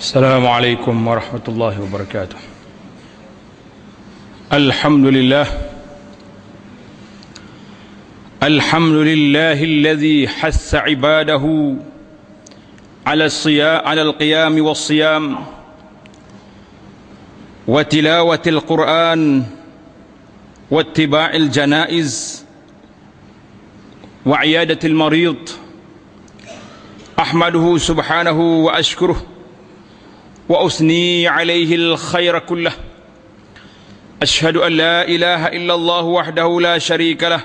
السلام عليكم ورحمة الله وبركاته. الحمد لله. الحمد لله الذي حث عباده على الصيام على القيام والصيام وتلاوة القرآن واتباع الجنائز وعيادة المريض. أحمده سبحانه وأشكره واثني عليه الخير كله أشهد أن لا إله إلا الله وحده لا شريك له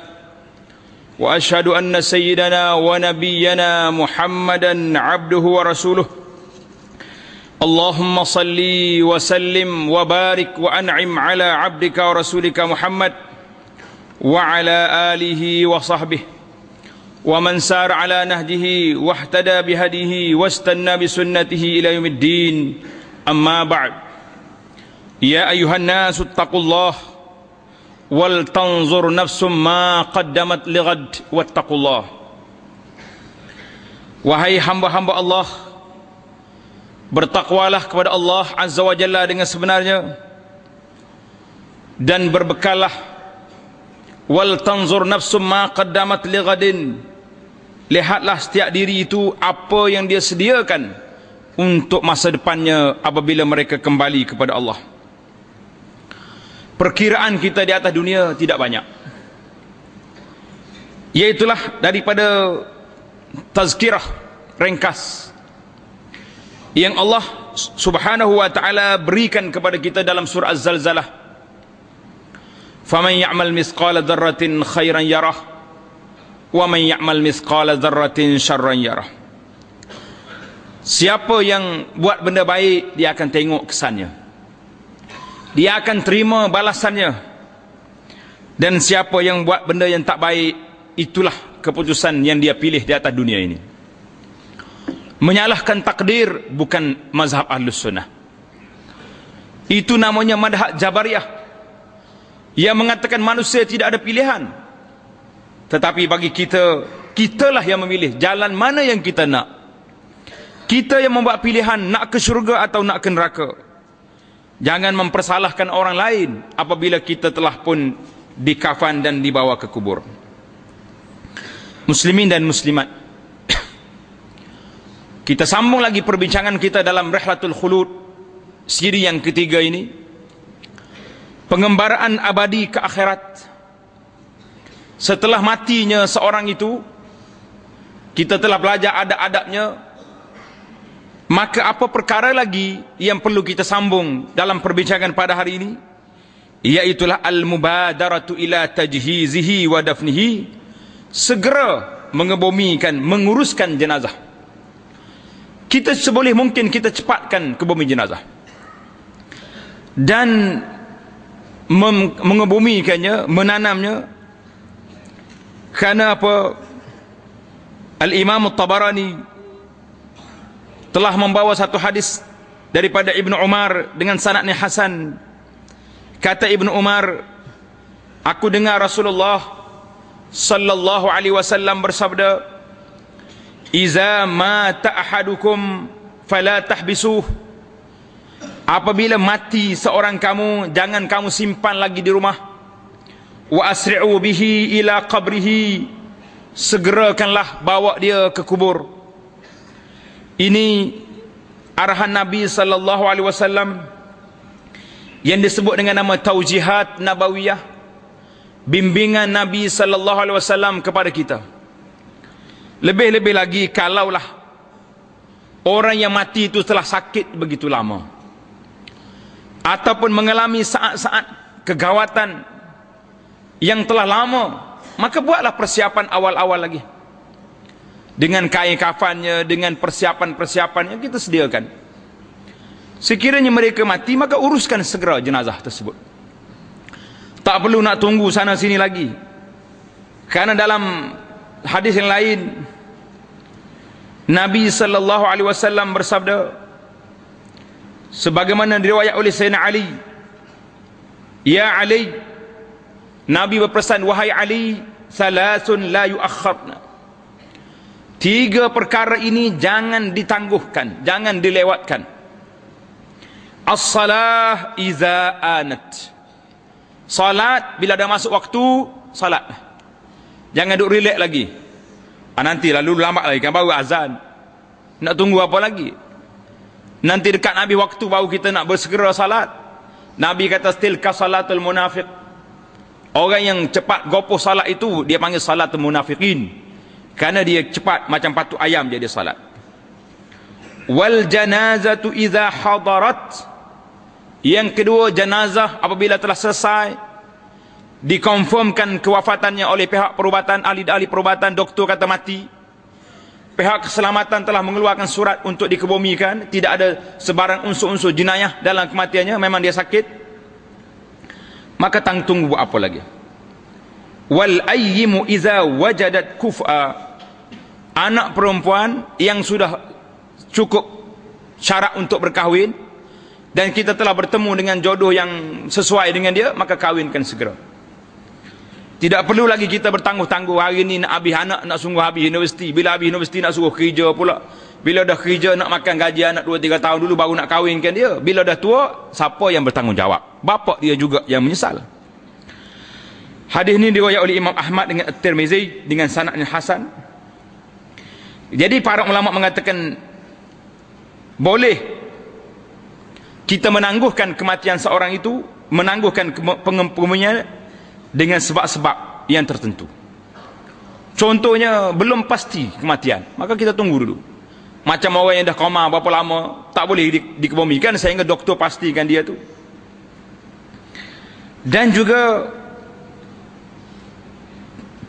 وأشهد أن سيدنا ونبينا محمدا عبده ورسوله اللهم صل وسلم وبارك وأنعم على عبدك ورسولك محمد وعلى آله وصحبه ومن سار على نهجه واهتدى بهديه واستنى بسنته إلى يوم الدين أما بعد يا أيها الناس اتقوا الله ولتنظر نفس ما قدمت لغد واتقوا الله Wahai hamba-hamba Allah Bertakwalah kepada Allah Azza wa Jalla dengan sebenarnya Dan berbekallah Wal tanzur nafsum ma qaddamat lighadin Lihatlah setiap diri itu Apa yang dia sediakan Untuk masa depannya Apabila mereka kembali kepada Allah. Perkiraan kita di atas dunia Tidak banyak. Iaitulah daripada Tazkirah Ringkas Yang Allah subhanahu wa ta'ala Berikan kepada kita dalam surah Az-Zalzalah. Faman ya'mal misqala dharratin khairan yarah Wa man ya'mal misqala dharratin syarran yarah. Siapa yang buat benda baik Dia akan tengok kesannya. Dia akan terima balasannya. Dan siapa yang buat benda yang tak baik Itulah keputusan yang dia pilih di atas dunia ini. Menyalahkan takdir Bukan mazhab ahlus sunnah. Itu namanya madhab jabariyah. Yang mengatakan manusia tidak ada pilihan Tetapi bagi kita Kitalah yang memilih jalan mana yang kita nak kita yang membuat pilihan nak ke syurga atau nak ke neraka. Jangan mempersalahkan orang lain apabila kita telah pun dikafan dan dibawa ke kubur. Muslimin dan muslimat. Kita sambung lagi perbincangan kita dalam Rihlatul Khulud siri yang ketiga ini. Pengembaraan abadi ke akhirat. Setelah matinya seorang itu kita telah belajar adab-adabnya Maka apa perkara lagi yang perlu kita sambung dalam perbincangan pada hari ini? Iaitulah al-mubadaratu ila tajhizihi wa dafnihi. Segera mengebumikan, menguruskan jenazah. Kita seboleh mungkin kita cepatkan kebumi jenazah. Dan mengebumikannya, menanamnya. Kerana apa? Al-Imam Al-Tabarani telah membawa satu hadis daripada Ibnu Umar dengan sanadnya Hasan. Kata Ibnu Umar aku dengar Rasulullah sallallahu alaihi wasallam bersabda iza mata ahadukum fala tahbisuh apabila mati seorang kamu jangan kamu simpan lagi di rumah wa asri'u bihi ila qabrihi segerakanlah bawa dia ke kubur ini arahan Nabi sallallahu alaihi wasallam yang disebut dengan nama taujihat nabawiyah bimbingan Nabi sallallahu alaihi wasallam kepada kita. Lebih-lebih lagi kalaulah orang yang mati itu telah sakit begitu lama ataupun mengalami saat-saat kegawatan yang telah lama maka buatlah persiapan awal-awal lagi dengan kain kafannya, dengan persiapan-persiapan yang kita sediakan. Sekiranya mereka mati, maka uruskan segera jenazah tersebut. Tak perlu nak tunggu sana sini lagi. Karena dalam hadis yang lain, Nabi sallallahu alaihi wasallam bersabda sebagaimana diriwayat oleh Sayyidina Ali Ya Ali Nabi berpesan wahai Ali salasun la yuakhkharna Tiga perkara ini jangan ditangguhkan, jangan dilewatkan. As-salah iza anat. Salat bila dah masuk waktu, salat. Jangan duk relax lagi. Ah, nanti lalu lambat lagi kan baru azan. Nak tunggu apa lagi? Nanti dekat Nabi waktu baru kita nak bersegera salat. Nabi kata tilka salatul munafiq. Orang yang cepat gopoh salat itu dia panggil salatul munafiqin. Karena dia cepat macam patuk ayam jadi salat. Wal janazatu idza hadarat. Yang kedua jenazah apabila telah selesai dikonfirmkan kewafatannya oleh pihak perubatan ahli-ahli perubatan doktor kata mati pihak keselamatan telah mengeluarkan surat untuk dikebumikan tidak ada sebarang unsur-unsur jenayah dalam kematiannya memang dia sakit maka tang tunggu buat apa lagi? Wal ayyimu iza wajadat kufa. Anak perempuan yang sudah cukup syarat untuk berkahwin dan kita telah bertemu dengan jodoh yang sesuai dengan dia maka kahwinkan segera. Tidak perlu lagi kita bertangguh-tangguh hari ini nak habis anak nak sungguh habis universiti. Bila habis universiti nak suruh kerja pula. Bila dah kerja nak makan gaji anak 2-3 tahun dulu baru nak kahwinkan dia. Bila dah tua siapa yang bertanggungjawab bapa dia juga yang menyesal. Hadis ini diriwayat oleh Imam Ahmad dengan At-Tirmizi dengan sanad yang hasan. Jadi para ulama mengatakan boleh kita menangguhkan kematian seorang itu menangguhkan pengempunya dengan sebab-sebab yang tertentu. Contohnya belum pasti kematian. Maka kita tunggu dulu. Macam orang yang dah koma berapa lama tak boleh di, dikebumikan sehingga doktor pastikan dia tu dan juga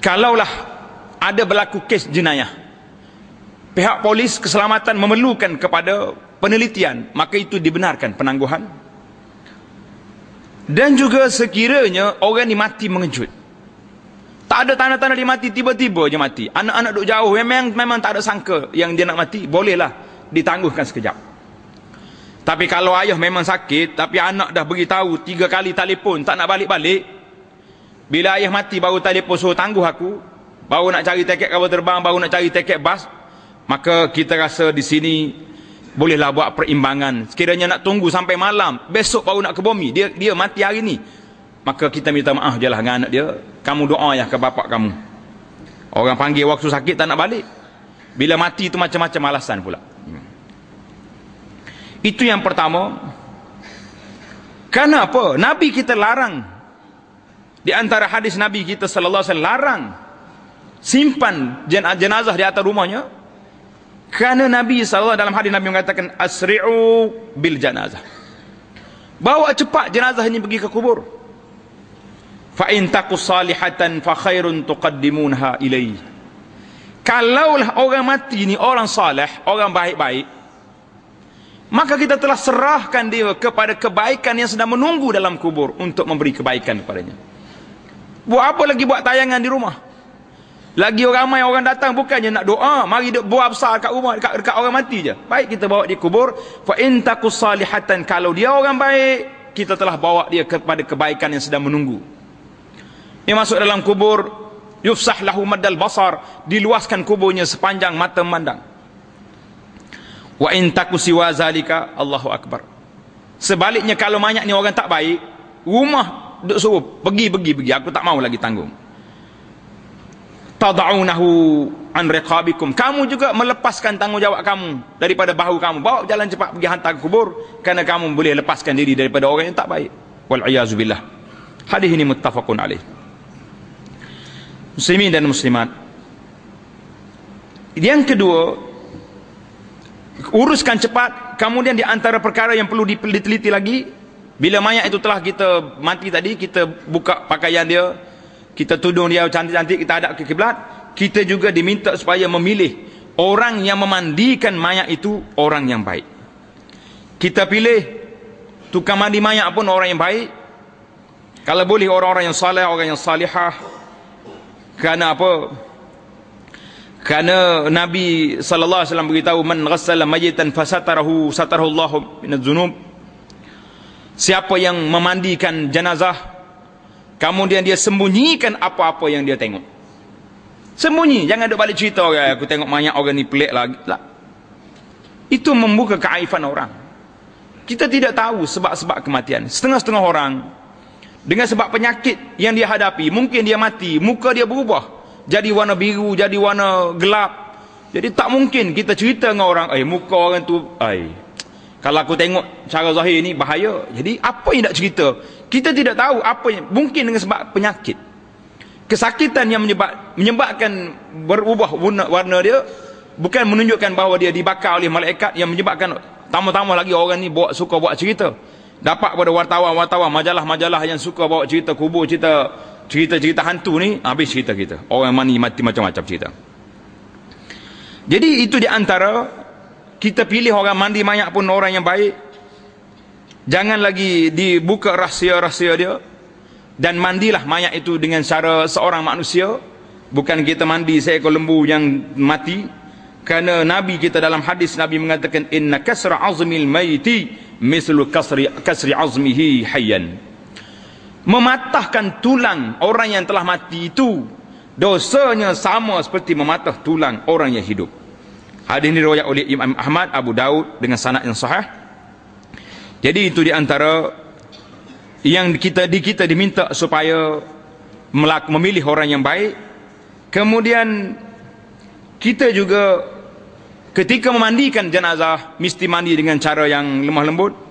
kalaulah ada berlaku kes jenayah pihak polis keselamatan memerlukan kepada penelitian maka itu dibenarkan penangguhan. Dan juga sekiranya orang ni mati mengejut. Tak ada tanda-tanda dia mati tiba-tiba je mati. Anak-anak duduk jauh memang memang tak ada sangka yang dia nak mati bolehlah ditangguhkan sekejap tapi kalau ayah memang sakit tapi anak dah beritahu tiga kali telefon tak nak balik-balik bila ayah mati baru telefon suruh tangguh aku baru nak cari tiket kapal terbang baru nak cari tiket bas maka kita rasa di sini bolehlah buat perimbangan. Sekiranya nak tunggu sampai malam besok baru nak ke bumi dia dia mati hari ni maka kita minta maaf je lah dengan anak dia. Kamu doa ya ke bapak kamu. Orang panggil waktu sakit tak nak balik. Bila mati itu macam-macam alasan pula itu yang pertama kenapa Nabi kita larang di antara hadis Nabi kita sallallahu alaihi wasallam larang simpan jenazah di atas rumahnya kerana Nabi SAW dalam hadis Nabi mengatakan asri'u bil janazah. Bawa cepat jenazah ini pergi ke kubur. Fa in taqus salihatan fa khairun tuqaddimunha ilaihi. Kalaulah orang mati ni orang saleh, orang baik-baik, maka kita telah serahkan dia kepada kebaikan yang sedang menunggu dalam kubur untuk memberi kebaikan kepadanya. Buat apa lagi buat tayangan di rumah? Lagi orang ramai orang datang bukannya nak doa, mari duk buah besar kat rumah dekat, dekat orang mati je. Baik kita bawa dia kubur, fa in taqus salihatan kalau dia orang baik, kita telah bawa dia kepada kebaikan yang sedang menunggu. Dia masuk dalam kubur, yufsah lahu maddal basar, diluaskan kuburnya sepanjang mata memandang. Wa in taqus siwa zalika, Allahu akbar. Sebaliknya kalau banyak ni orang tak baik, rumah duk suruh pergi pergi pergi, aku tak mau lagi tanggung. Tad'unahu an riqabikum. Kamu juga melepaskan tanggungjawab kamu daripada bahu kamu. Bawa jalan cepat pergi hantar ke kubur kerana kamu boleh lepaskan diri daripada orang yang tak baik. Wal billah. Hadis ini muttafaqun alaih. Muslimin dan muslimat yang kedua uruskan cepat. Kemudian di antara perkara yang perlu diteliti lagi bila mayat itu telah kita mati tadi kita buka pakaian dia kita tudung dia cantik-cantik kita hadap ke kiblat kita juga diminta supaya memilih orang yang memandikan mayat itu orang yang baik. Kita pilih tukang mandi mayat pun orang yang baik. Kalau boleh orang-orang yang salih orang yang salihah. Kerana apa kerana Nabi sallallahu alaihi wasallam beritahu man ghassala mayitan fasatarahu satarahu Allah min dzunub siapa yang memandikan jenazah Kemudian dia sembunyikan apa-apa yang dia tengok. Sembunyi. Jangan duk balik cerita orang. Aku tengok banyak orang ni pelik lagi. Lah. Itu membuka keaifan orang. Kita tidak tahu sebab-sebab kematian. Setengah-setengah orang dengan sebab penyakit yang dia hadapi, mungkin dia mati, muka dia berubah jadi warna biru, jadi warna gelap. Jadi tak mungkin kita cerita dengan orang, eh muka orang tu, eh kalau aku tengok cara zahir ni bahaya. Jadi apa yang nak cerita? Kita tidak tahu apa yang mungkin dengan sebab penyakit. Kesakitan yang menyebab, menyebabkan berubah warna, warna dia bukan menunjukkan bahawa dia dibakar oleh malaikat yang menyebabkan Tambah-tambah lagi orang ni buat suka buat cerita. Dapat pada wartawan-wartawan, majalah-majalah yang suka bawa cerita kubur, cerita cerita-cerita hantu ni, habis cerita kita. Orang mani mati macam-macam cerita. Jadi itu di antara kita pilih orang mandi mayat pun orang yang baik. Jangan lagi dibuka rahsia-rahsia dia. Dan mandilah mayat itu dengan cara seorang manusia. Bukan kita mandi seekor lembu yang mati kerana nabi kita dalam hadis nabi mengatakan inna kasra azmil maiti mislu kasri kasri azmihi hayyan mematahkan tulang orang yang telah mati itu. Dosanya sama seperti mematah tulang orang yang hidup. Hadis ini riwayat oleh Imam Ahmad Abu Daud dengan sanad yang sahih. Jadi itu di antara yang kita di kita diminta supaya memilih orang yang baik. Kemudian kita juga ketika memandikan jenazah mesti mandi dengan cara yang lemah lembut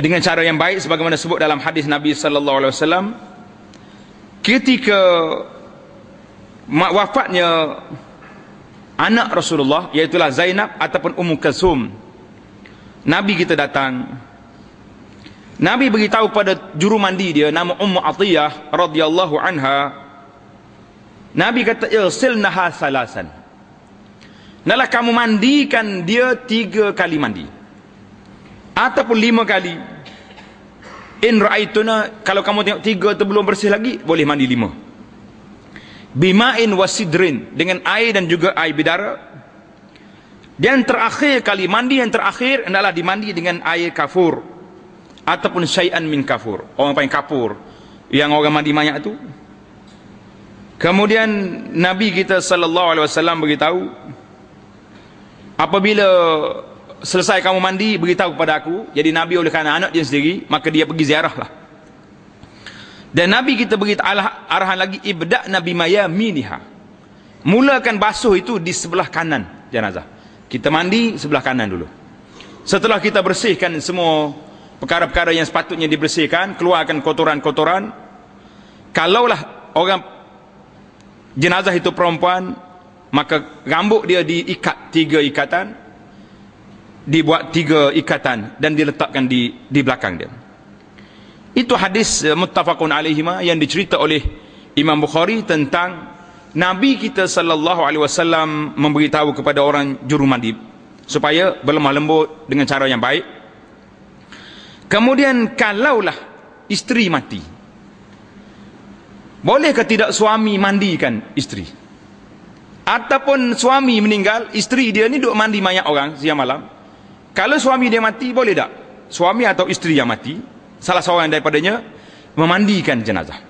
dengan cara yang baik sebagaimana sebut dalam hadis Nabi sallallahu alaihi wasallam ketika wafatnya anak Rasulullah iaitu Zainab ataupun Ummu Kalsum Nabi kita datang. Nabi beritahu pada juru mandi dia nama Ummu Atiyah radhiyallahu anha. Nabi kata ilsilnaha salasan. Nalah kamu mandikan dia tiga kali mandi. Ataupun lima kali. In ra'aituna, kalau kamu tengok tiga tu belum bersih lagi, boleh mandi lima. Bima'in wasidrin, dengan air dan juga air bidara. Dan terakhir kali, mandi yang terakhir adalah dimandi dengan air kafur. Ataupun syai'an min kafur. Orang panggil kafur. Yang orang mandi mayat tu. Kemudian Nabi kita sallallahu alaihi wasallam beritahu apabila selesai kamu mandi beritahu kepada aku. Jadi Nabi oleh kerana anak dia sendiri maka dia pergi ziarah lah dan Nabi kita beritahu arahan lagi ibda Nabi Maya miniha mulakan basuh itu di sebelah kanan jenazah. Kita mandi sebelah kanan dulu. Setelah kita bersihkan semua perkara-perkara yang sepatutnya dibersihkan keluarkan kotoran-kotoran kalaulah orang jenazah itu perempuan maka rambut dia diikat tiga ikatan dibuat tiga ikatan dan diletakkan di di belakang dia. Itu hadis uh, muttafaqun alaihi yang dicerita oleh Imam Bukhari tentang Nabi kita sallallahu alaihi wasallam memberitahu kepada orang juru mandi supaya berlemah lembut dengan cara yang baik. Kemudian kalaulah isteri mati bolehkah tidak suami mandikan isteri? Ataupun suami meninggal isteri dia ni duduk mandi mayat orang siang malam kalau suami dia mati boleh tak? Suami atau isteri yang mati salah seorang daripadanya memandikan jenazah.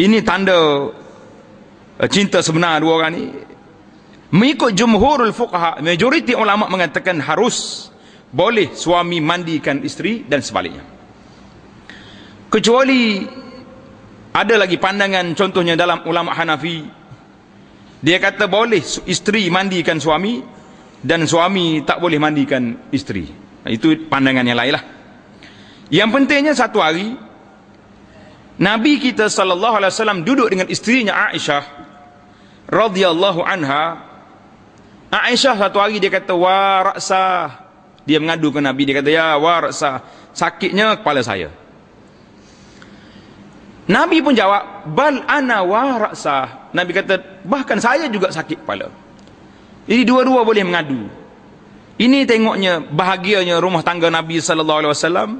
Ini tanda uh, cinta sebenar dua orang ni. Mengikut jumhurul fuqaha majoriti ulama mengatakan harus boleh suami mandikan isteri dan sebaliknya. Kecuali ada lagi pandangan contohnya dalam ulama Hanafi dia kata boleh isteri mandikan suami dan suami tak boleh mandikan isteri. Itu pandangan yang lain lah. Yang pentingnya satu hari Nabi kita sallallahu alaihi wasallam duduk dengan isterinya Aisyah radhiyallahu anha. Aisyah satu hari dia kata wa ra'sa. Dia mengadu ke Nabi dia kata ya wa ra'sa. Sakitnya kepala saya. Nabi pun jawab, bal ana wa ra'sa. Nabi kata, bahkan saya juga sakit kepala. Jadi dua-dua boleh mengadu. Ini tengoknya bahagianya rumah tangga Nabi sallallahu alaihi wasallam.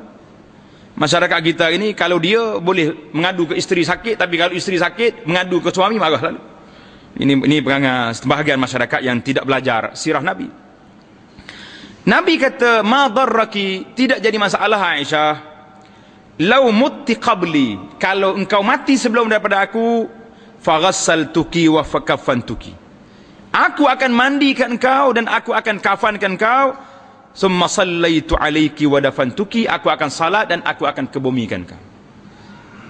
Masyarakat kita ini kalau dia boleh mengadu ke isteri sakit tapi kalau isteri sakit mengadu ke suami marah lalu. Ini ini perangai sebahagian masyarakat yang tidak belajar sirah Nabi. Nabi kata, "Ma darraki?" Tidak jadi masalah Aisyah lau mutti qabli kalau engkau mati sebelum daripada aku tuki wa tuki. Aku akan mandikan engkau dan aku akan kafankan engkau summa sallaitu alayki wa dafantuki. Aku akan salat dan aku akan kebumikan kau.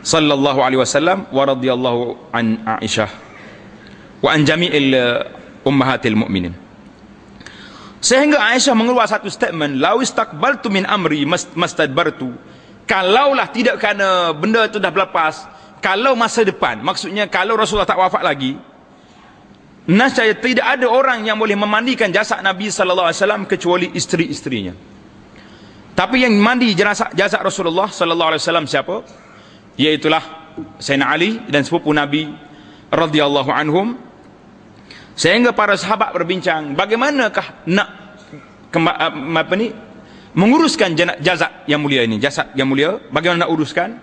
Sallallahu alaihi wasallam wa radhiyallahu an Aisyah wa an jami'il uh, ummahatil mu'minin. Sehingga Aisyah mengeluarkan satu statement lau istaqbaltu min amri mastadbartu. Kalaulah tidak kerana benda itu dah berlepas kalau masa depan maksudnya kalau Rasulullah tak wafat lagi Nascaya tidak ada orang yang boleh memandikan jasad Nabi sallallahu alaihi wasallam kecuali isteri-isterinya. Tapi yang mandi jasad jasad Rasulullah sallallahu alaihi wasallam siapa? Iaitulah Sayyidina Ali dan sepupu Nabi radhiyallahu anhum. Sehingga para sahabat berbincang, bagaimanakah nak apa ni? Menguruskan jasad yang mulia ini, jasad yang mulia, bagaimana nak uruskan?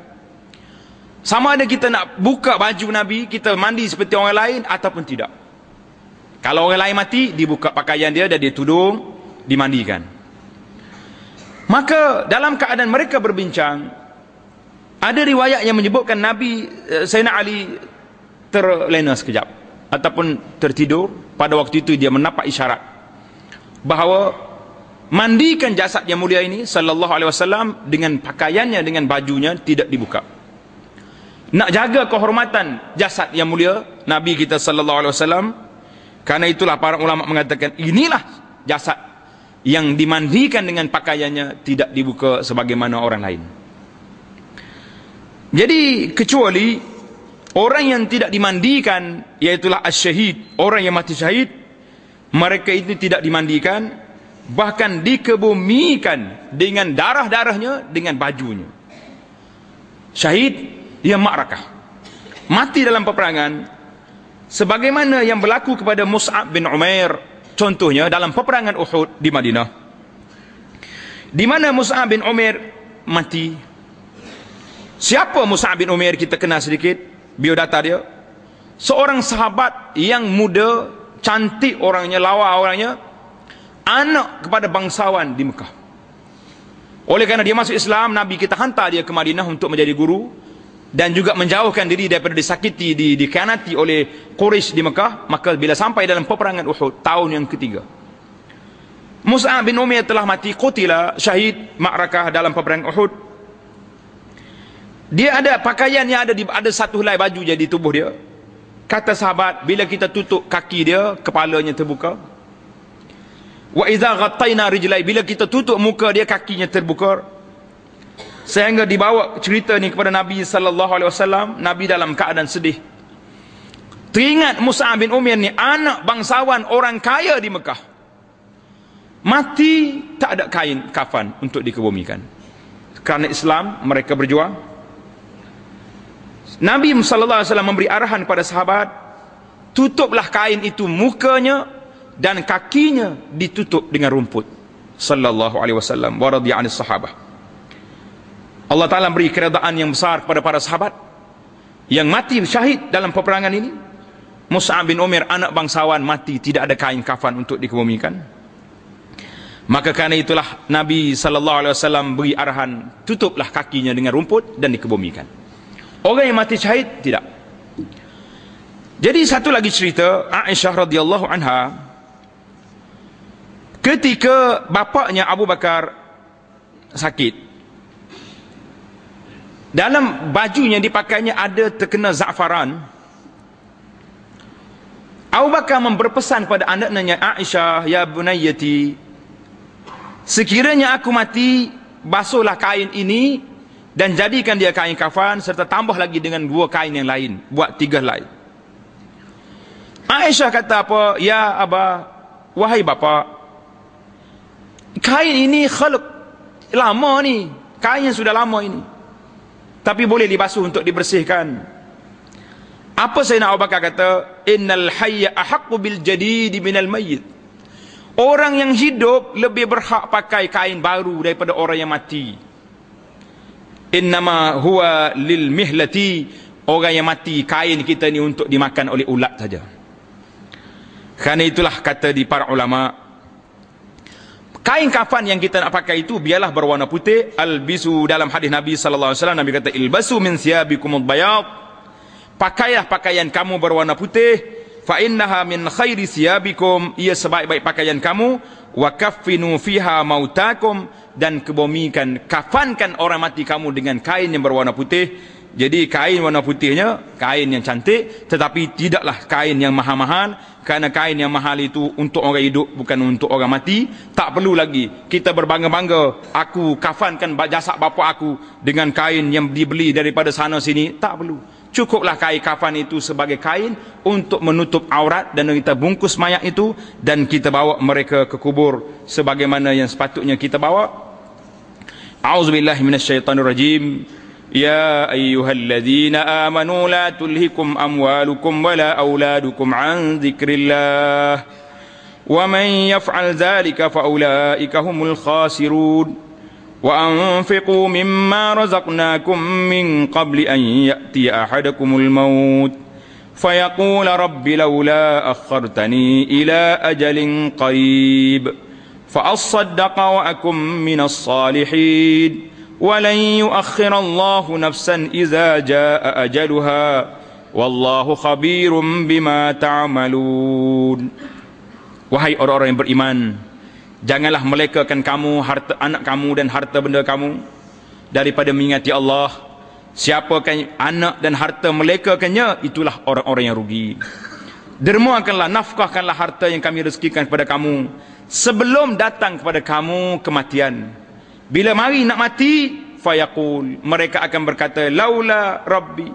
Sama ada kita nak buka baju Nabi, kita mandi seperti orang lain ataupun tidak. Kalau orang lain mati, dibuka pakaian dia dan dia tudung, dimandikan. Maka dalam keadaan mereka berbincang, ada riwayat yang menyebutkan Nabi eh, Sayyidina Ali terlena sekejap ataupun tertidur pada waktu itu dia menapak isyarat bahawa mandikan jasad yang mulia ini sallallahu alaihi wasallam dengan pakaiannya dengan bajunya tidak dibuka. Nak jaga kehormatan jasad yang mulia Nabi kita sallallahu alaihi wasallam karena itulah para ulama mengatakan inilah jasad yang dimandikan dengan pakaiannya tidak dibuka sebagaimana orang lain. Jadi kecuali orang yang tidak dimandikan iaitulah asyhad, orang yang mati syahid, mereka itu tidak dimandikan bahkan dikebumikan dengan darah-darahnya dengan bajunya. Syahid dia makrakah. Mati dalam peperangan sebagaimana yang berlaku kepada Mus'ab bin Umair contohnya dalam peperangan Uhud di Madinah di mana Mus'ab bin Umair mati. Siapa Mus'ab bin Umair kita kenal sedikit? Biodata dia. Seorang sahabat yang muda cantik orangnya lawa orangnya anak kepada bangsawan di Mekah. Oleh kerana dia masuk Islam Nabi kita hantar dia ke Madinah untuk menjadi guru dan juga menjauhkan diri daripada disakiti, di, dikianati oleh Quraisy di Mekah, maka bila sampai dalam peperangan Uhud tahun yang ketiga. Musa bin Umayyah telah mati qutila syahid ma'rakah dalam peperangan Uhud. Dia ada pakaian yang ada di ada satu helai baju jadi tubuh dia. Kata sahabat, bila kita tutup kaki dia, kepalanya terbuka. Wa idza ghattayna rijlai, bila kita tutup muka dia, kakinya terbuka. Sehingga dibawa cerita ni kepada Nabi sallallahu alaihi wasallam, Nabi dalam keadaan sedih. Teringat Musa bin Umar ni anak bangsawan orang kaya di Mekah. Mati tak ada kain kafan untuk dikebumikan. Kerana Islam mereka berjuang. Nabi sallallahu alaihi wasallam memberi arahan kepada sahabat, tutuplah kain itu mukanya dan kakinya ditutup dengan rumput. Sallallahu alaihi wasallam wa radhiya'anis sahabah. Allah Ta'ala beri keredaan yang besar kepada para sahabat yang mati syahid dalam peperangan ini. Musa bin Umar anak bangsawan mati. Tidak ada kain kafan untuk dikebumikan. Maka kerana itulah Nabi Sallallahu Alaihi Wasallam beri arahan tutuplah kakinya dengan rumput dan dikebumikan. Orang yang mati syahid tidak. Jadi satu lagi cerita Aisyah radhiyallahu anha ketika bapaknya Abu Bakar sakit dalam bajunya dipakainya ada terkena za'faran. Abu Bakar berpesan kepada anaknya Aisyah ya bunayyati sekiranya aku mati basuhlah kain ini dan jadikan dia kain kafan serta tambah lagi dengan dua kain yang lain. Buat tiga lain. Aisyah kata apa? Ya Aba wahai bapa kain ini khalq lama ni. Kain yang sudah lama ini tapi boleh dibasuh untuk dibersihkan. Apa Sayyidina Abu Bakar kata? Innal hayya ahaqqu bil jadid minal mayyit. Orang yang hidup lebih berhak pakai kain baru daripada orang yang mati. Innama huwa lil mihlati. Orang yang mati kain kita ni untuk dimakan oleh ulat saja. Kerana itulah kata di para ulama Kain kafan yang kita nak pakai itu biarlah berwarna putih. Al-bisu dalam hadis Nabi sallallahu alaihi wasallam Nabi kata ilbasu min siyabikumul bayad. Pakailah pakaian kamu berwarna putih. Fa innaha min khairi siyabikum. Ia sebaik-baik pakaian kamu. Wa kaffinu fiha mautakum. Dan kebomikan kafankan orang mati kamu dengan kain yang berwarna putih jadi kain warna putihnya kain yang cantik tetapi tidaklah kain yang mahal-mahal. Kerana kain yang mahal itu untuk orang hidup bukan untuk orang mati. Tak perlu lagi kita berbangga-bangga aku kafankan jasad bapa aku dengan kain yang dibeli daripada sana sini. Tak perlu. Cukuplah kain kafan itu sebagai kain untuk menutup aurat dan kita bungkus mayat itu dan kita bawa mereka ke kubur. Sebagaimana yang sepatutnya kita bawa. A'udzubillahi minasyaitonirrajim يا أيها الذين آمنوا لا تلهكم أموالكم ولا أولادكم عن ذكر الله ومن يفعل ذلك فأولئك هم الخاسرون وأنفقوا مما رزقناكم من قبل أن يأتي أحدكم الموت فيقول رب لولا أخرتني إلى أجل قريب فأصدق وأكن من الصالحين ولن يؤخر الله نفسا إذا جاء أجلها والله خبير بما تعملون Wahai orang-orang yang beriman Janganlah melekakan kamu harta anak kamu dan harta benda kamu Daripada mengingati Allah Siapakah anak dan harta melekakannya Itulah orang-orang yang rugi Dermakanlah, nafkahkanlah harta yang kami rezekikan kepada kamu Sebelum datang kepada kamu kematian bila mari nak mati fayaqul. Mereka akan berkata laula rabbi.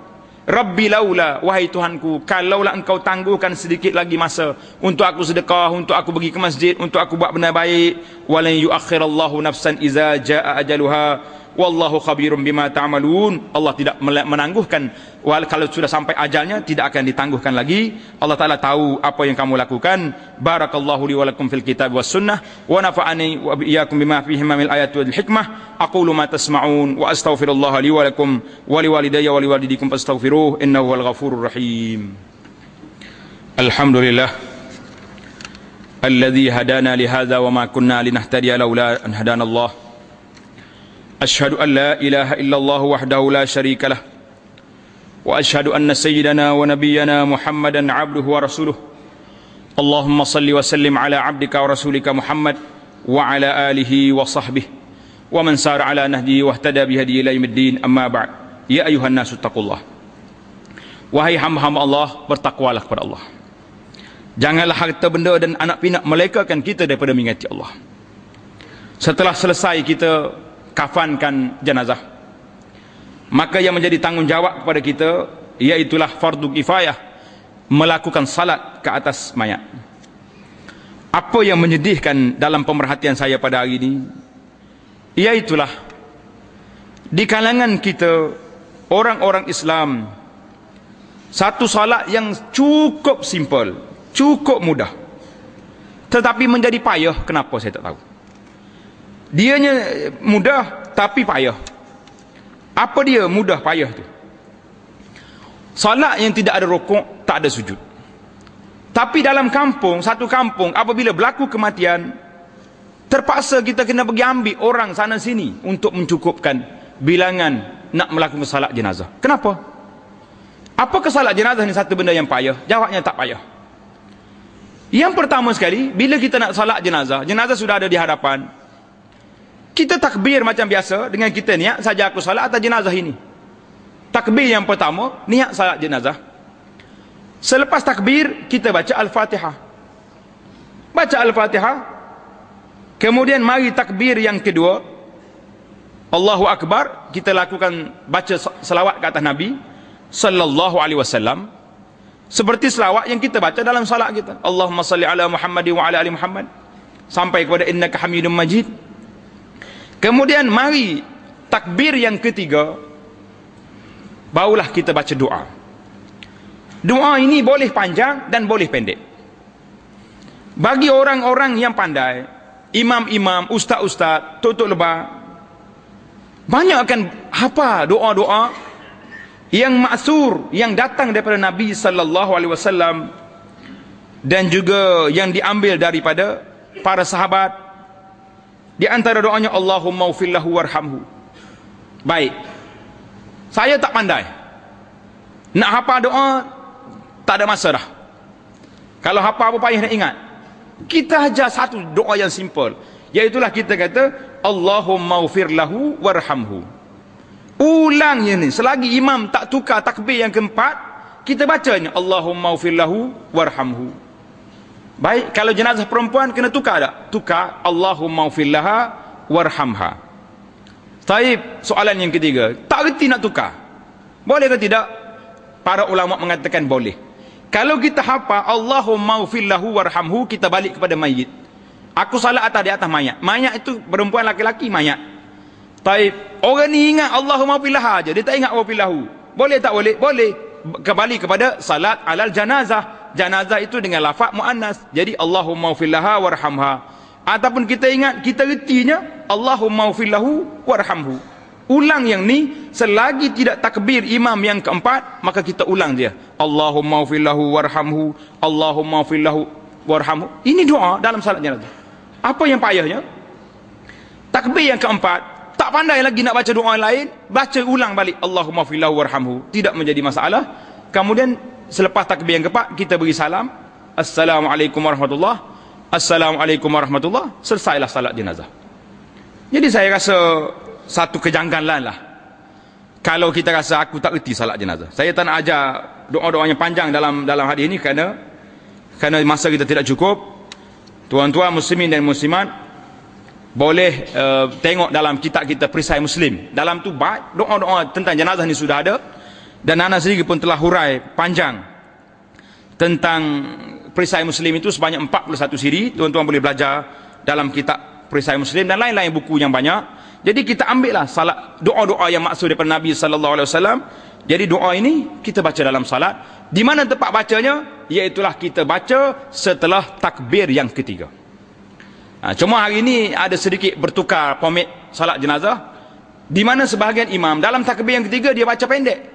Rabbi laula. Wahai tuhanku kalaulah engkau tangguhkan sedikit lagi masa untuk aku sedekah untuk aku pergi ke masjid untuk aku buat benda baik walan yuakhirallahu nafsan iza jaa ajaluha wallahu khabirum bima ta'malun. Allah tidak menangguhkan. Wal kalau sudah sampai ajalnya tidak akan ditangguhkan lagi. Allah taala tahu apa yang kamu lakukan. Barakallahu li wa lakum fil kitab was sunnah. Wa nafa'ani wa iyyakum bima fihi min ayati wal hikmah. Aqulu ma tasma'un wa astaghfirullah li wa lakum wa li walidayya wa li walidikum fastaghfiruh. Innahu wal ghafurur rahim. Alhamdulillah. Alladhi hadana li hadha wa ma kunna linahtadiya laula an Allah أشهد أن لا إله إلا الله وحده لا شريك له وأشهد أن سيدنا ونبينا محمدا عبده ورسوله اللهم صل وسلم على عبدك ورسولك محمد وعلى آله وصحبه ومن سار على نهجه واهتدى بهدي إلى يوم الدين أما بعد يا أيها الناس اتقوا الله وهي هم هم الله بارتقوا لك بر الله Janganlah harta benda dan anak pinak melekakan kita daripada mengingati Allah. Setelah selesai kita kafankan jenazah. Maka yang menjadi tanggungjawab kepada kita iaitulah fardu kifayah melakukan salat ke atas mayat. Apa yang menyedihkan dalam pemerhatian saya pada hari ini iaitulah di kalangan kita orang-orang Islam satu salat yang cukup simple cukup mudah tetapi menjadi payah kenapa saya tak tahu Dianya mudah tapi payah. Apa dia mudah payah tu? Salat yang tidak ada rokok, tak ada sujud. Tapi dalam kampung, satu kampung, apabila berlaku kematian, terpaksa kita kena pergi ambil orang sana sini untuk mencukupkan bilangan nak melakukan salat jenazah. Kenapa? Apa salat jenazah ni satu benda yang payah? Jawabnya tak payah. Yang pertama sekali, bila kita nak salat jenazah, jenazah sudah ada di hadapan, kita takbir macam biasa dengan kita niat saja aku salat atas jenazah ini. Takbir yang pertama, niat salat jenazah. Selepas takbir, kita baca Al-Fatihah. Baca Al-Fatihah. Kemudian mari takbir yang kedua. Allahu Akbar, kita lakukan baca selawat ke atas Nabi sallallahu alaihi wasallam. Seperti selawat yang kita baca dalam salat kita. Allahumma salli ala Muhammad wa ala ali Muhammad. Sampai kepada innaka Hamidum Majid. Kemudian mari takbir yang ketiga barulah kita baca doa. Doa ini boleh panjang dan boleh pendek. Bagi orang-orang yang pandai, imam-imam, ustaz-ustaz, tutup lebah, banyak akan apa doa-doa yang maksur yang datang daripada Nabi sallallahu alaihi wasallam dan juga yang diambil daripada para sahabat di antara doanya Allahumma ufillahu warhamhu. Baik. Saya tak pandai. Nak hafal doa tak ada masa dah. Kalau hafal apa payah nak ingat. Kita ajar satu doa yang simple. Iaitulah kita kata Allahumma ufir lahu warhamhu. Ulangnya ni selagi imam tak tukar takbir yang keempat, kita bacanya Allahumma ufir lahu warhamhu. Baik, kalau jenazah perempuan kena tukar tak? Tukar Allahumma ufir laha warhamha. Taib, soalan yang ketiga, tak reti nak tukar. Boleh ke tidak? Para ulama mengatakan boleh. Kalau kita hafal Allahumma ufir lahu warhamhu, kita balik kepada mayit. Aku salat atas di atas mayat. Mayat itu perempuan laki-laki mayat. Taib. Orang ni ingat Allahumma filah aja. Dia tak ingat wa filahu. Boleh tak boleh? Boleh. Kembali kepada salat alal janazah. Janazah itu dengan lafaz muannas. Jadi Allahumma filaha warhamha. Ataupun kita ingat kita retinya Allahumma filahu warhamhu. Ulang yang ni selagi tidak takbir imam yang keempat maka kita ulang dia. Allahumma filahu warhamhu. Allahumma filahu warhamhu. Ini doa dalam salat janazah. Apa yang payahnya? Takbir yang keempat, tak pandai lagi nak baca doa lain, baca ulang balik Allahumma filahu warhamhu. Tidak menjadi masalah. Kemudian selepas takbir yang keempat, kita beri salam. Assalamualaikum warahmatullahi Assalamualaikum warahmatullahi Selesailah salat jenazah. Jadi saya rasa satu kejanggalan lah. Kalau kita rasa aku tak reti salat jenazah. Saya tak nak ajar doa-doa yang panjang dalam dalam hadis ini kerana kerana masa kita tidak cukup. Tuan-tuan muslimin dan muslimat boleh uh, tengok dalam kitab kita perisai muslim. Dalam tu doa-doa tentang jenazah ni sudah ada dan anak sendiri pun telah hurai panjang tentang perisai muslim itu sebanyak 41 siri. Tuan-tuan boleh belajar dalam kitab perisai muslim dan lain-lain buku yang banyak. Jadi kita ambillah salat doa-doa yang maksud daripada Nabi sallallahu alaihi wasallam. Jadi doa ini kita baca dalam salat. Di mana tempat bacanya? Iaitulah kita baca setelah takbir yang ketiga. Ha, cuma hari ini ada sedikit bertukar pomet salat jenazah. Di mana sebahagian imam dalam takbir yang ketiga dia baca pendek.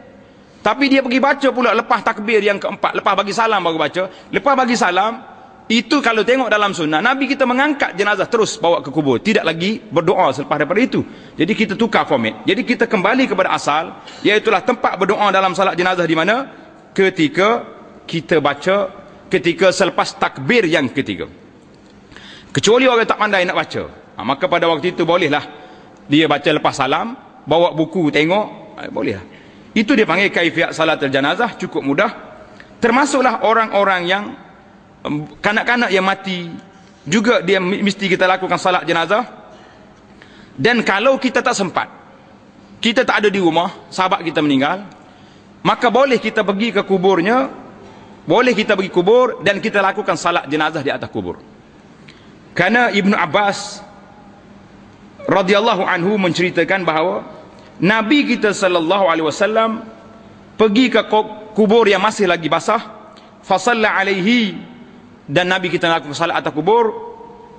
Tapi dia pergi baca pula lepas takbir yang keempat. Lepas bagi salam baru baca. Lepas bagi salam, itu kalau tengok dalam sunnah, Nabi kita mengangkat jenazah terus bawa ke kubur. Tidak lagi berdoa selepas daripada itu. Jadi kita tukar format. Jadi kita kembali kepada asal. Iaitulah tempat berdoa dalam salat jenazah di mana? Ketika kita baca ketika selepas takbir yang ketiga kecuali orang tak pandai nak baca ha, maka pada waktu itu bolehlah dia baca lepas salam bawa buku tengok ha, bolehlah itu dia panggil kaifiat salat janazah cukup mudah. Termasuklah orang-orang yang kanak-kanak yang mati juga dia mesti kita lakukan salat jenazah. Dan kalau kita tak sempat kita tak ada di rumah sahabat kita meninggal maka boleh kita pergi ke kuburnya boleh kita pergi kubur dan kita lakukan salat jenazah di atas kubur. Kerana Ibnu Abbas radhiyallahu anhu menceritakan bahawa Nabi kita sallallahu alaihi wasallam pergi ke kubur yang masih lagi basah. Fasalla alaihi. Dan Nabi kita lakukan salat atas kubur.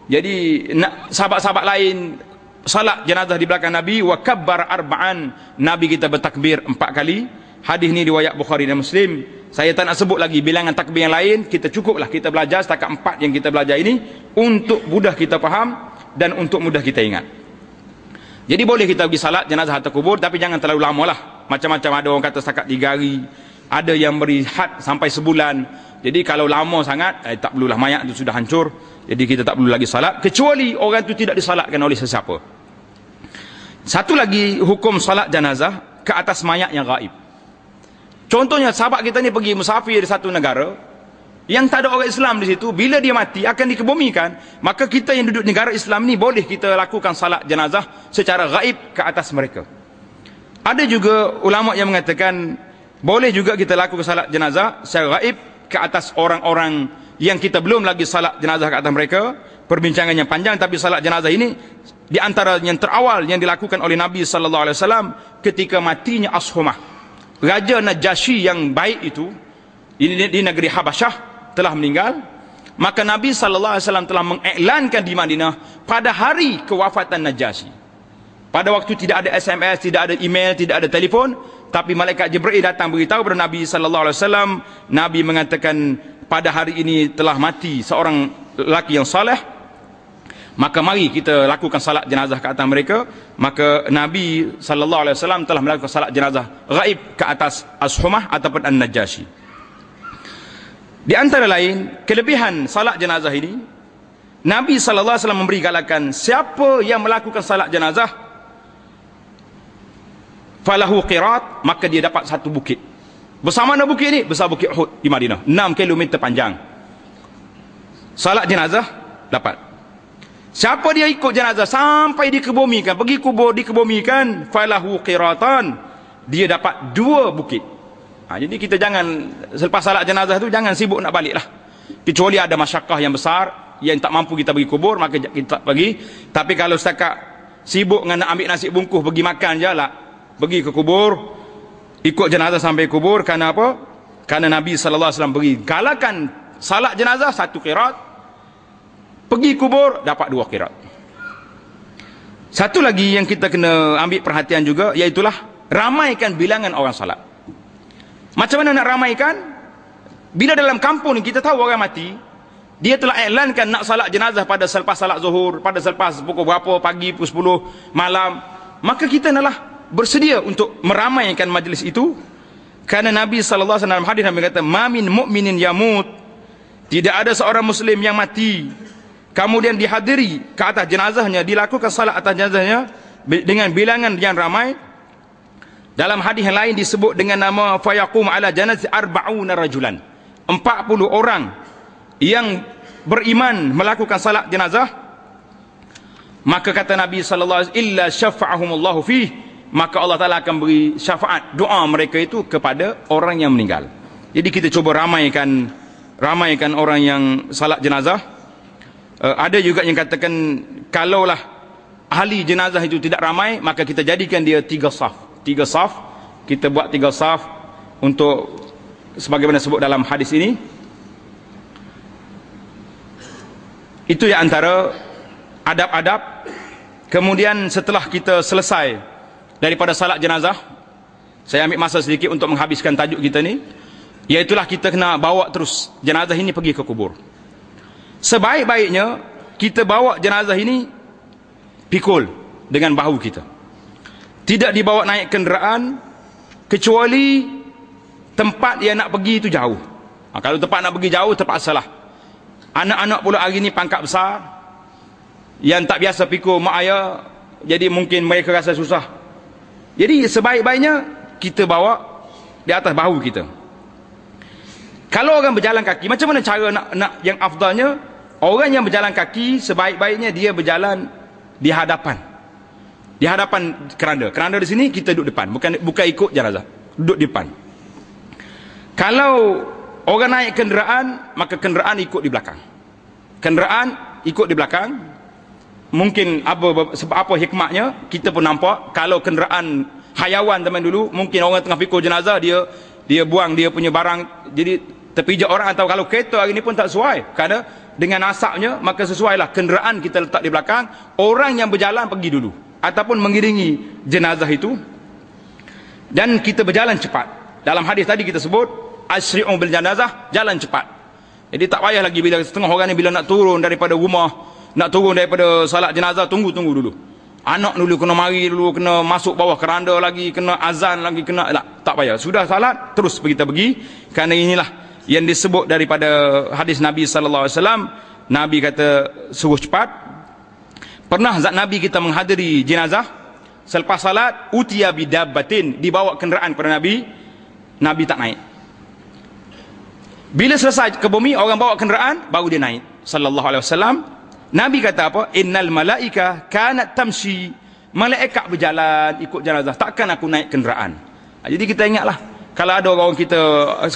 Jadi sahabat-sahabat lain salat jenazah di belakang Nabi. Wa kabbar arba'an. Nabi kita bertakbir empat kali. Hadis ni riwayat Bukhari dan Muslim. Saya tak nak sebut lagi bilangan takbir yang lain. Kita cukuplah. Kita belajar setakat empat yang kita belajar ini. Untuk mudah kita faham dan untuk mudah kita ingat jadi boleh kita pergi salat jenazah atau kubur tapi jangan terlalu lama lah macam-macam ada orang kata setakat tiga hari ada yang beri had sampai sebulan. Jadi kalau lama sangat eh, tak perlulah mayat itu sudah hancur. Jadi kita tak perlu lagi salat. Kecuali orang itu tidak disalatkan oleh sesiapa. Satu lagi hukum salat jenazah ke atas mayat yang gaib. Contohnya sahabat kita ni pergi musafir di satu negara yang tak ada orang Islam di situ, bila dia mati akan dikebumikan, maka kita yang duduk negara Islam ni boleh kita lakukan salat jenazah secara gaib ke atas mereka. Ada juga ulama yang mengatakan boleh juga kita lakukan salat jenazah secara gaib ke atas orang-orang yang kita belum lagi salat jenazah ke atas mereka. Perbincangan yang panjang tapi salat jenazah ini di antara yang terawal yang dilakukan oleh Nabi sallallahu alaihi wasallam ketika matinya Ashumah Raja Najasyi yang baik itu di, di negeri Habasyah telah meninggal maka Nabi sallallahu alaihi wasallam telah mengiklankan di Madinah pada hari kewafatan Najasyi. Pada waktu tidak ada SMS tidak ada email tidak ada telefon tapi malaikat Jibril datang beritahu kepada Nabi sallallahu alaihi wasallam Nabi mengatakan pada hari ini telah mati seorang lelaki yang soleh. Maka mari kita lakukan salat jenazah ke atas mereka. Maka Nabi sallallahu alaihi wasallam telah melakukan salat jenazah gaib ke atas Ashumah ataupun An-Najasyi di antara lain kelebihan salat jenazah ini Nabi sallallahu alaihi wasallam memberi galakan siapa yang melakukan salat jenazah falahu qirat maka dia dapat satu bukit. Besar mana bukit ni? Besar bukit Uhud di Madinah. 6 km panjang. Salat jenazah dapat. Siapa dia ikut jenazah sampai dikebumikan, pergi kubur dikebumikan, falahu qiratan. Dia dapat dua bukit. Ha, jadi kita jangan selepas salat jenazah tu jangan sibuk nak balik lah. Kecuali ada masyarakat yang besar, yang tak mampu kita pergi kubur maka kita tak pergi tapi kalau setakat sibuk dengan nak ambil nasi bungkus pergi makan je lah. Pergi ke kubur ikut jenazah sampai kubur kerana apa? Kerana Nabi SAW beri galakan salat jenazah satu kirat. Pergi kubur dapat dua kirat. Satu lagi yang kita kena ambil perhatian juga iaitulah ramaikan bilangan orang salat macam mana nak ramaikan bila dalam kampung ni kita tahu orang mati dia telah iklankan nak salat jenazah pada selepas salat zuhur, pada selepas pukul berapa pagi, pukul 10 malam. Maka kita nalah bersedia untuk meramaikan majlis itu. Kerana Nabi SAW dalam hadis Nabi kata, Mamin mu'minin yamut. Tidak ada seorang muslim yang mati. Kemudian dihadiri ke atas jenazahnya, dilakukan salat atas jenazahnya dengan bilangan yang ramai. Dalam hadis yang lain disebut dengan nama fayaqum ala janazah arba'una rajulan. 40 orang yang beriman melakukan salat jenazah. Maka kata Nabi sallallahu alaihi wasallam illa syafa'ahumullahu fi maka Allah Taala akan beri syafaat doa mereka itu kepada orang yang meninggal. Jadi kita cuba ramaikan ramaikan orang yang salat jenazah. Uh, ada juga yang katakan kalaulah ahli jenazah itu tidak ramai maka kita jadikan dia tiga saf tiga saf kita buat tiga saf untuk sebagaimana sebut dalam hadis ini Itu yang antara adab-adab. Kemudian setelah kita selesai daripada salat jenazah, saya ambil masa sedikit untuk menghabiskan tajuk kita ni. Iaitulah kita kena bawa terus jenazah ini pergi ke kubur. Sebaik-baiknya kita bawa jenazah ini pikul dengan bahu kita. Tidak dibawa naik kenderaan kecuali tempat yang nak pergi itu jauh. Ha, kalau tempat nak pergi jauh terpaksalah Anak-anak pula hari ni pangkat besar yang tak biasa pikul mak ayah jadi mungkin mereka rasa susah. Jadi sebaik-baiknya kita bawa di atas bahu kita. Kalau orang berjalan kaki, macam mana cara nak nak yang afdalnya? Orang yang berjalan kaki sebaik-baiknya dia berjalan di hadapan. Di hadapan keranda. Keranda di sini kita duduk depan, bukan bukan ikut jenazah. Duduk depan. Kalau Orang naik kenderaan, maka kenderaan ikut di belakang. Kenderaan ikut di belakang. Mungkin apa sebab apa hikmahnya, kita pun nampak kalau kenderaan hayawan zaman dulu, mungkin orang tengah fikir jenazah dia dia buang dia punya barang jadi terpijak orang atau kalau kereta hari ini pun tak sesuai. Kerana dengan asapnya maka sesuailah kenderaan kita letak di belakang, orang yang berjalan pergi dulu ataupun mengiringi jenazah itu. Dan kita berjalan cepat. Dalam hadis tadi kita sebut asri'u bil janazah jalan cepat. Jadi tak payah lagi bila setengah orang ni bila nak turun daripada rumah nak turun daripada salat jenazah tunggu tunggu dulu. Anak dulu kena mari dulu kena masuk bawah keranda lagi kena azan lagi kena tak, tak payah. Sudah salat terus kita pergi. Kerana inilah yang disebut daripada hadis Nabi sallallahu alaihi wasallam. Nabi kata suruh cepat pernah zat Nabi kita menghadiri jenazah selepas salat utiya bidabbatin dibawa kenderaan kepada Nabi Nabi tak naik bila selesai ke bumi orang bawa kenderaan baru dia naik sallallahu alaihi wasallam. Nabi kata apa? Innal malaika kanat tamshi. Malaikat berjalan ikut jenazah. Takkan aku naik kenderaan. Ha, jadi kita ingatlah kalau ada orang kita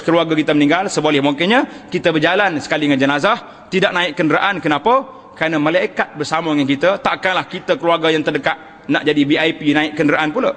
keluarga kita meninggal seboleh mungkinnya kita berjalan sekali dengan jenazah tidak naik kenderaan kenapa kerana malaikat bersama dengan kita takkanlah kita keluarga yang terdekat nak jadi VIP naik kenderaan pula.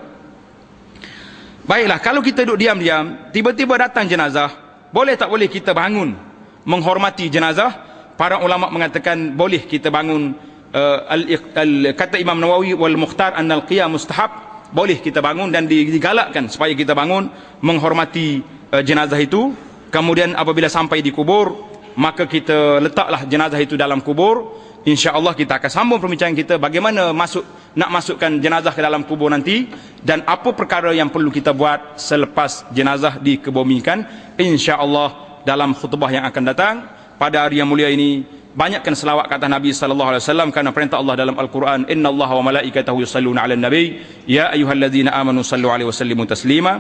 Baiklah kalau kita duduk diam-diam tiba-tiba datang jenazah boleh tak boleh kita bangun menghormati jenazah? Para ulama mengatakan boleh kita bangun uh, al, al, kata Imam Nawawi wal Mukhtar annal qiyam mustahab. Boleh kita bangun dan digalakkan supaya kita bangun menghormati uh, jenazah itu. Kemudian apabila sampai di kubur maka kita letaklah jenazah itu dalam kubur insya-Allah kita akan sambung perbincangan kita bagaimana masuk nak masukkan jenazah ke dalam kubur nanti dan apa perkara yang perlu kita buat selepas jenazah dikebumikan. insya-Allah dalam khutbah yang akan datang pada hari yang mulia ini banyakkan selawat kata Nabi sallallahu alaihi wasallam karena perintah Allah dalam Al-Quran innallaha wa malaikatahu yusalluna 'alan nabi. Ya ayyuhalladzina amanu sallu 'alaihi wa sallimu taslima.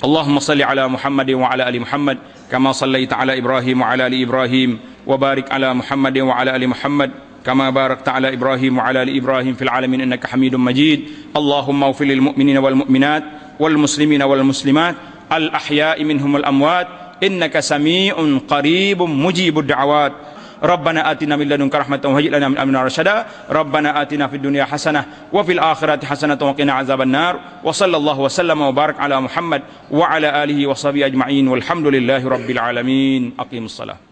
Allahumma salli ala Muhammad wa ala ali Muhammad kama sallaita ala Ibrahim wa ala ala Muhammad wa ala ali Muhammad كما باركت على إبراهيم وعلى آل إبراهيم في العالمين إنك حميد مجيد. اللهم اغفر للمؤمنين والمؤمنات والمسلمين والمسلمات الأحياء منهم الأموات إنك سميع قريب مجيب الدعوات. ربنا آتنا من لدنك رحمة وهيئ لنا من أمرنا رشدا. ربنا آتنا في الدنيا حسنة وفي الآخرة حسنة وقنا عذاب النار. وصلى الله وسلم وبارك على محمد وعلى آله وصحبه أجمعين والحمد لله رب العالمين. أقيم الصلاة.